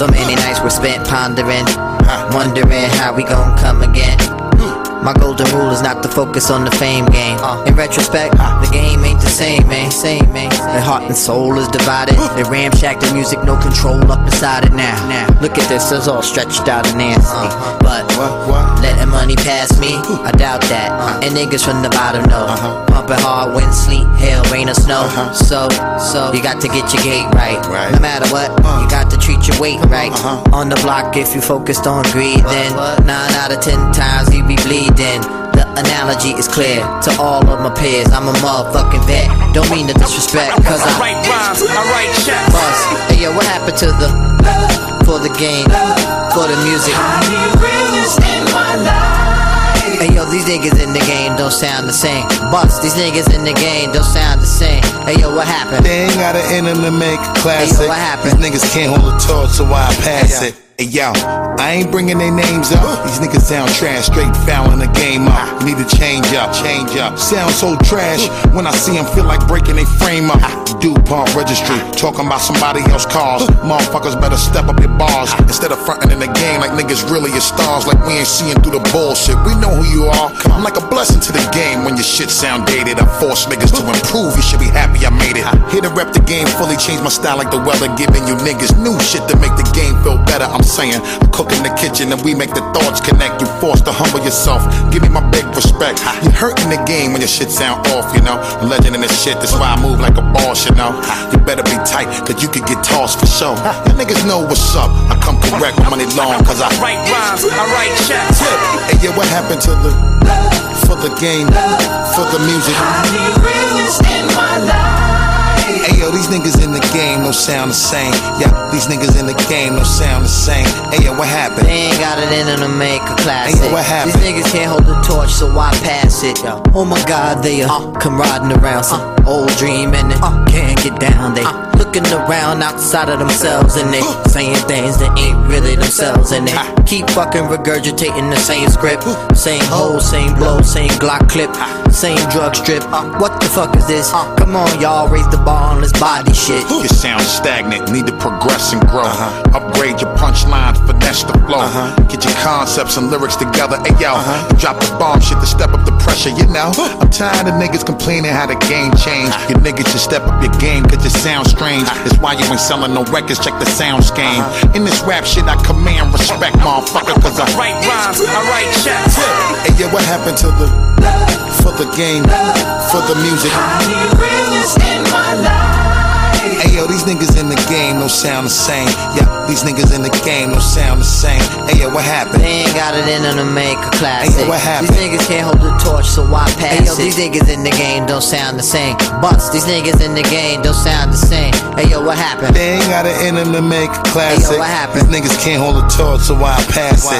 So many nights were spent pondering, wondering how we gon' come again. My golden rule is not to focus on the fame game. In retrospect, the game ain't the same, man. Same, man. The heart and soul is divided. They ramshack the music, no control up inside it now. Now, look at this, it's all stretched out and nasty. But letting money pass me, I doubt that. And niggas from the bottom know. Pumping hard, wind, sleet, hail, rain, or snow. So, so you got to get your gate right. No matter what, you got weight right. Uh-huh. On the block, if you focused on greed, then nine out of ten times you be bleeding. The analogy is clear to all of my peers. I'm a motherfucking vet. Don't mean to disrespect, cause I I write rhymes, I write checks. bust. Hey yo, what happened to the for the game, for the music? Hey yo, these niggas in the game don't sound the same. Bust, these niggas in the game don't sound the same. Hey yo, what happened? They ain't got an end to make a classic. Hey, yo, what happened? These niggas can't hold a torch, so why I pass it. Hey yo, I ain't bringing their names up. These niggas sound trash, straight fouling the game up. Need to change up, change up. Sound so trash when I see them feel like breaking their frame up. DuPont registry, talking about somebody else's cars. Motherfuckers better step up your bars instead of fronting in the game like niggas really are stars. Like we ain't seeing through the bullshit. We know who you are. I'm like a blessing to the game when your shit sound dated. I force niggas to improve. You should be happy I made it. Here to rep the game fully, change my style like the weather, giving you niggas new shit to make the game feel better. I'm saying, I cook in the kitchen and we make the thoughts connect. You forced to humble yourself. Give me my big respect. You hurting the game when your shit sound off, you know. A legend in this shit, that's why I move like a boss, you know. You better be tight, cause you could get tossed for sure. You niggas know what's up. I come correct, money long, cause I Write rhymes, I write checks. Hey, yeah, what happened to the for the game, for the music? Hey yo, these niggas in the game don't sound the same. Yeah, these niggas in the game don't sound the same. Hey yo, what happened? They ain't got it in them to make a classic. Hey, yo, what happened? These niggas can't hold the torch, so why pass it? Oh my god, they are come riding around some uh. old dream and they can't get down. They looking around outside of themselves and they saying things that ain't really themselves and they keep fucking regurgitating the same script, same hole, same blow, same Glock clip, same drug strip. Uh, what the fuck is this? Uh, come on, y'all, raise the bar on this body shit. You sound stagnant, need to progress and grow. huh Upgrade your punchlines, finesse the flow. Uh-huh. Get your concepts and lyrics together. Hey yo, uh-huh. drop the bomb shit to step up the pressure, you know. I'm tired of niggas complaining how the game changed. You niggas should step up your game, cause you sound strange. That's why you ain't selling no records, check the sound scheme. Uh-huh. In this rap shit, I command respect, motherfucker, cause I Write rhymes, I write checks. Hey yo, what happened to the for the game, for the music? Hey yo, these niggas in the game don't sound the same. Yeah, these niggas in the game don't sound the same. Hey yo, what happened? They ain't got it in them to make a classic. Hey, yo, what happened? These niggas can't hold the torch, so why pass hey, yo, These niggas in the game don't sound the same. Bust, these niggas in the game don't sound the same. Hey yo, what happened? They ain't got an end to make a classic. what happened? These niggas can't hold the torch, so why pass it?